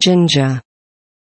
ginger